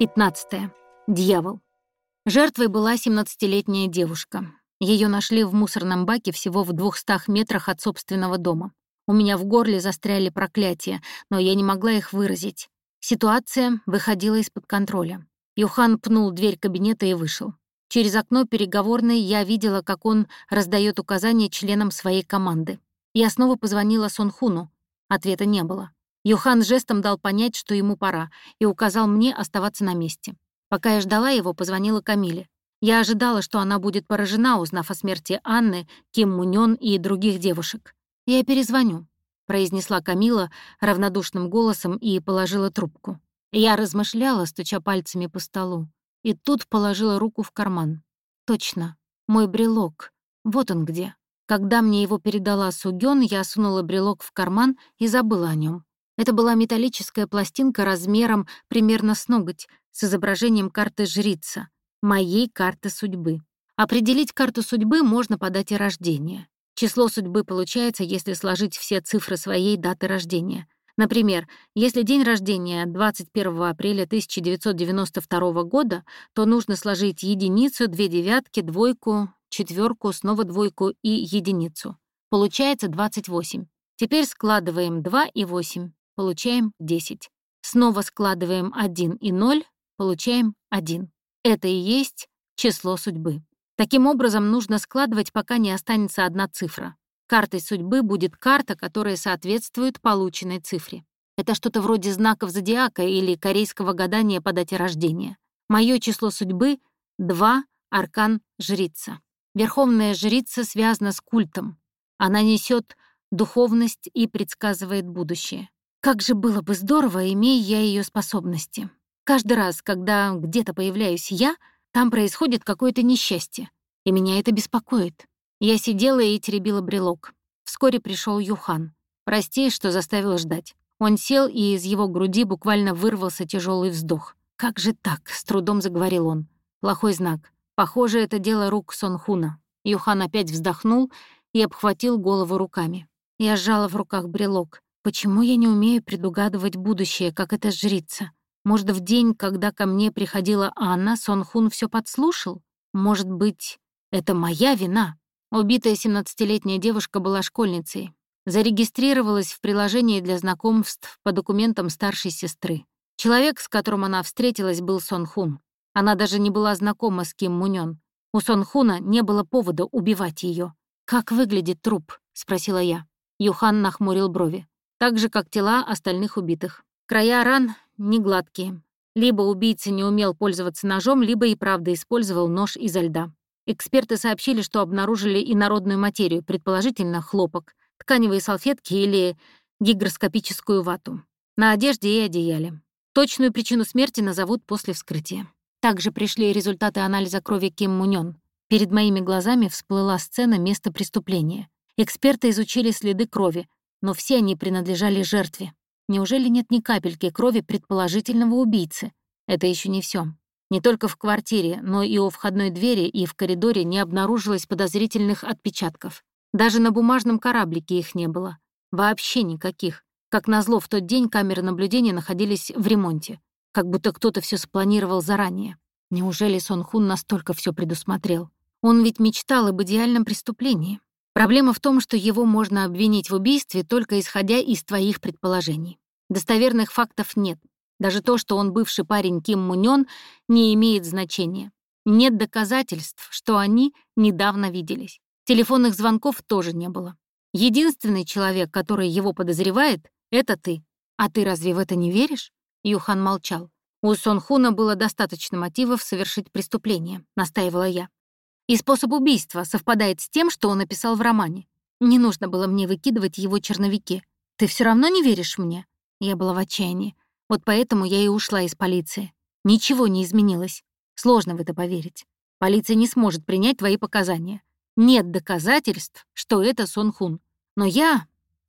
15. Дьявол. Жертвой была 17-летняя девушка. Ее нашли в мусорном баке всего в 200 метрах от собственного дома. У меня в горле застряли проклятия, но я не могла их выразить. Ситуация выходила из-под контроля. Юхан пнул дверь кабинета и вышел. Через окно переговорной я видела, как он раздает указания членам своей команды. Я снова позвонила Сонхуну. Ответа не было. Юхан жестом дал понять, что ему пора, и указал мне оставаться на месте. Пока я ждала его, позвонила Камиле. Я ожидала, что она будет поражена, узнав о смерти Анны, Ким Мунён и других девушек. «Я перезвоню», — произнесла Камила равнодушным голосом и положила трубку. Я размышляла, стуча пальцами по столу, и тут положила руку в карман. «Точно, мой брелок. Вот он где». Когда мне его передала Сугён, я сунула брелок в карман и забыла о нем. Это была металлическая пластинка размером примерно с ноготь с изображением карты жрица, моей карты судьбы. Определить карту судьбы можно по дате рождения. Число судьбы получается, если сложить все цифры своей даты рождения. Например, если день рождения 21 апреля 1992 года, то нужно сложить единицу, две девятки, двойку, четверку, снова двойку и единицу. Получается 28. Теперь складываем 2 и 8 получаем 10. Снова складываем 1 и 0, получаем 1. Это и есть число судьбы. Таким образом, нужно складывать, пока не останется одна цифра. Картой судьбы будет карта, которая соответствует полученной цифре. Это что-то вроде знаков зодиака или корейского гадания по дате рождения. Мое число судьбы — 2, аркан жрица. Верховная жрица связана с культом. Она несет духовность и предсказывает будущее. Как же было бы здорово, имея я ее способности. Каждый раз, когда где-то появляюсь я, там происходит какое-то несчастье, и меня это беспокоит. Я сидела и теребила брелок. Вскоре пришел Юхан. Прости, что заставил ждать. Он сел, и из его груди буквально вырвался тяжелый вздох. «Как же так?» — с трудом заговорил он. Плохой знак. Похоже, это дело рук Сонхуна. Юхан опять вздохнул и обхватил голову руками. Я сжала в руках брелок. Почему я не умею предугадывать будущее, как эта жрица? Может, в день, когда ко мне приходила Анна, Сон Хун все подслушал? Может быть, это моя вина? Убитая 17-летняя девушка была школьницей. Зарегистрировалась в приложении для знакомств по документам старшей сестры. Человек, с которым она встретилась, был Сон Хун. Она даже не была знакома с Ким Мунён. У Сон Хуна не было повода убивать ее. «Как выглядит труп?» — спросила я. Юхан нахмурил брови так же, как тела остальных убитых. Края ран не гладкие. Либо убийца не умел пользоваться ножом, либо и правда использовал нож изо льда. Эксперты сообщили, что обнаружили инородную материю, предположительно хлопок, тканевые салфетки или гигроскопическую вату. На одежде и одеяле. Точную причину смерти назовут после вскрытия. Также пришли результаты анализа крови Ким Мунён. Перед моими глазами всплыла сцена места преступления. Эксперты изучили следы крови, но все они принадлежали жертве. Неужели нет ни капельки крови предположительного убийцы? Это еще не все. Не только в квартире, но и у входной двери и в коридоре не обнаружилось подозрительных отпечатков. Даже на бумажном кораблике их не было. Вообще никаких. Как назло, в тот день камеры наблюдения находились в ремонте. Как будто кто-то все спланировал заранее. Неужели Сон Хун настолько все предусмотрел? Он ведь мечтал об идеальном преступлении. Проблема в том, что его можно обвинить в убийстве только исходя из твоих предположений. Достоверных фактов нет. Даже то, что он бывший парень Ким Мунён, не имеет значения. Нет доказательств, что они недавно виделись. Телефонных звонков тоже не было. Единственный человек, который его подозревает, — это ты. А ты разве в это не веришь? Юхан молчал. У Сон Хуна было достаточно мотивов совершить преступление, настаивала я. И способ убийства совпадает с тем, что он написал в романе. Не нужно было мне выкидывать его черновики. Ты все равно не веришь мне? Я была в отчаянии. Вот поэтому я и ушла из полиции. Ничего не изменилось. Сложно в это поверить. Полиция не сможет принять твои показания. Нет доказательств, что это Сон Хун. Но я...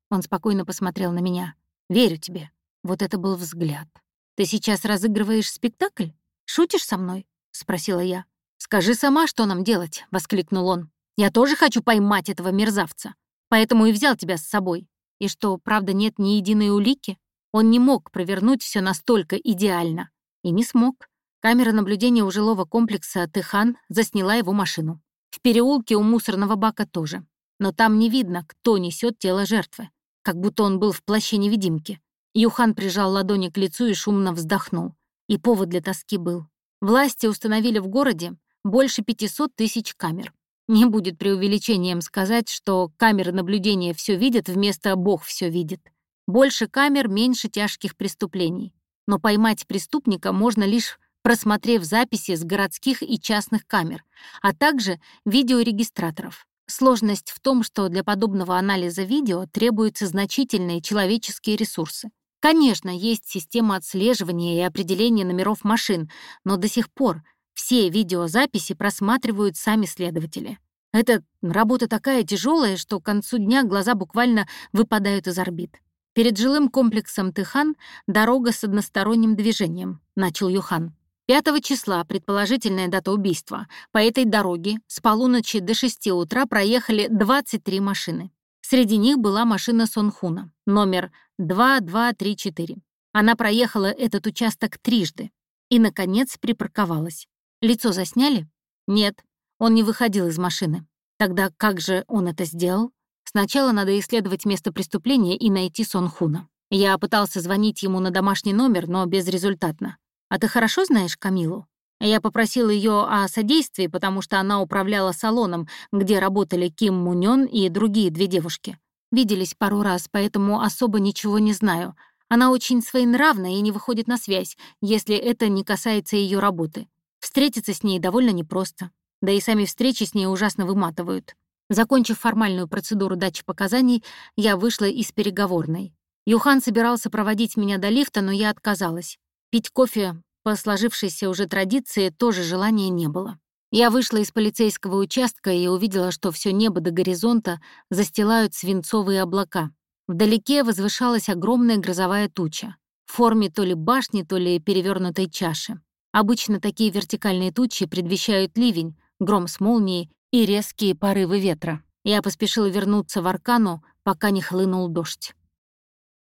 Он спокойно посмотрел на меня. Верю тебе. Вот это был взгляд. Ты сейчас разыгрываешь спектакль? Шутишь со мной? Спросила я. «Скажи сама, что нам делать», — воскликнул он. «Я тоже хочу поймать этого мерзавца, поэтому и взял тебя с собой. И что, правда, нет ни единой улики? Он не мог провернуть все настолько идеально. И не смог. Камера наблюдения у жилого комплекса Тыхан засняла его машину. В переулке у мусорного бака тоже. Но там не видно, кто несет тело жертвы. Как будто он был в плаще невидимки. Юхан прижал ладони к лицу и шумно вздохнул. И повод для тоски был. Власти установили в городе больше 500 тысяч камер. Не будет преувеличением сказать, что камеры наблюдения все видят вместо «Бог все видит». Больше камер, меньше тяжких преступлений. Но поймать преступника можно лишь просмотрев записи с городских и частных камер, а также видеорегистраторов. Сложность в том, что для подобного анализа видео требуются значительные человеческие ресурсы. Конечно, есть система отслеживания и определения номеров машин, но до сих пор все видеозаписи просматривают сами следователи. Эта работа такая тяжелая, что к концу дня глаза буквально выпадают из орбит. Перед жилым комплексом Тыхан дорога с односторонним движением, начал Юхан. 5 числа, предположительная дата убийства, по этой дороге с полуночи до 6 утра проехали 23 машины. Среди них была машина Сонхуна, номер 2234. Она проехала этот участок трижды и, наконец, припарковалась. Лицо засняли? Нет, он не выходил из машины. Тогда как же он это сделал? Сначала надо исследовать место преступления и найти Сонхуна. Я пытался звонить ему на домашний номер, но безрезультатно. А ты хорошо знаешь Камилу? Я попросил ее о содействии, потому что она управляла салоном, где работали Ким Мунён и другие две девушки. Виделись пару раз, поэтому особо ничего не знаю. Она очень своенравна и не выходит на связь, если это не касается ее работы. Встретиться с ней довольно непросто. Да и сами встречи с ней ужасно выматывают. Закончив формальную процедуру дачи показаний, я вышла из переговорной. Юхан собирался проводить меня до лифта, но я отказалась. Пить кофе по сложившейся уже традиции тоже желания не было. Я вышла из полицейского участка и увидела, что все небо до горизонта застилают свинцовые облака. Вдалеке возвышалась огромная грозовая туча в форме то ли башни, то ли перевернутой чаши. Обычно такие вертикальные тучи предвещают ливень, гром с молнией и резкие порывы ветра. Я поспешила вернуться в Аркану, пока не хлынул дождь.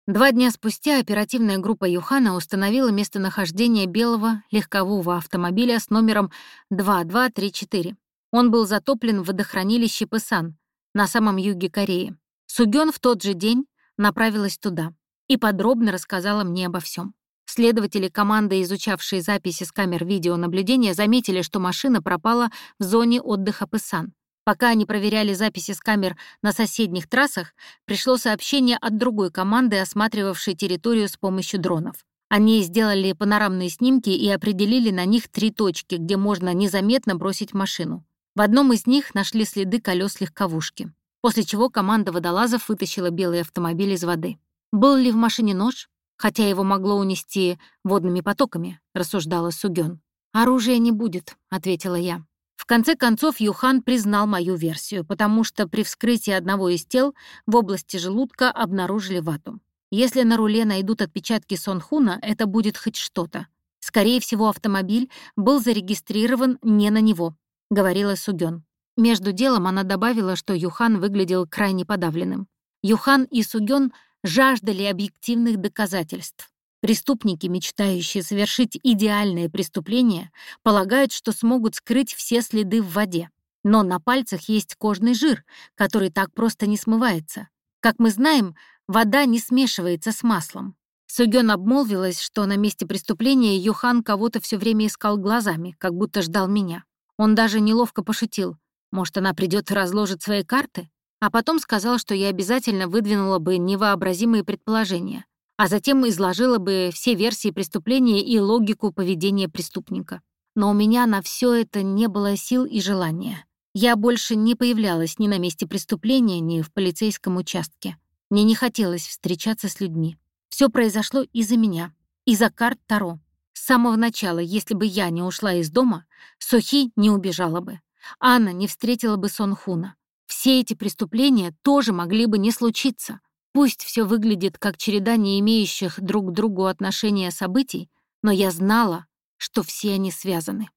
Два дня спустя оперативная группа Юхана установила местонахождение белого легкового автомобиля с номером 2234. Он был затоплен в водохранилище Пысан на самом юге Кореи. Сугён в тот же день направилась туда и подробно рассказала мне обо всем. Следователи команды, изучавшие записи с камер видеонаблюдения, заметили, что машина пропала в зоне отдыха Пысан. Пока они проверяли записи с камер на соседних трассах, пришло сообщение от другой команды, осматривавшей территорию с помощью дронов. Они сделали панорамные снимки и определили на них три точки, где можно незаметно бросить машину. В одном из них нашли следы колес легковушки, после чего команда водолазов вытащила белый автомобиль из воды. Был ли в машине нож? Хотя его могло унести водными потоками, рассуждала Сугён. «Оружия не будет», — ответила я. В конце концов, Юхан признал мою версию, потому что при вскрытии одного из тел в области желудка обнаружили вату. Если на руле найдут отпечатки Сонхуна, это будет хоть что-то. Скорее всего, автомобиль был зарегистрирован не на него, говорила Сугён. Между делом она добавила, что Юхан выглядел крайне подавленным. Юхан и Сугён жаждали объективных доказательств. Преступники, мечтающие совершить идеальное преступление, полагают, что смогут скрыть все следы в воде. Но на пальцах есть кожный жир, который так просто не смывается. Как мы знаем, вода не смешивается с маслом. Сугён обмолвилась, что на месте преступления Юхан кого-то все время искал глазами, как будто ждал меня. Он даже неловко пошутил. Может, она придет и разложит свои карты? А потом сказал, что я обязательно выдвинула бы невообразимые предположения а затем изложила бы все версии преступления и логику поведения преступника. Но у меня на все это не было сил и желания. Я больше не появлялась ни на месте преступления, ни в полицейском участке. Мне не хотелось встречаться с людьми. Все произошло из-за меня, из-за карт Таро. С самого начала, если бы я не ушла из дома, Сохи не убежала бы. Анна не встретила бы Сонхуна. Все эти преступления тоже могли бы не случиться. Пусть все выглядит как череда не имеющих друг к другу отношения событий, но я знала, что все они связаны.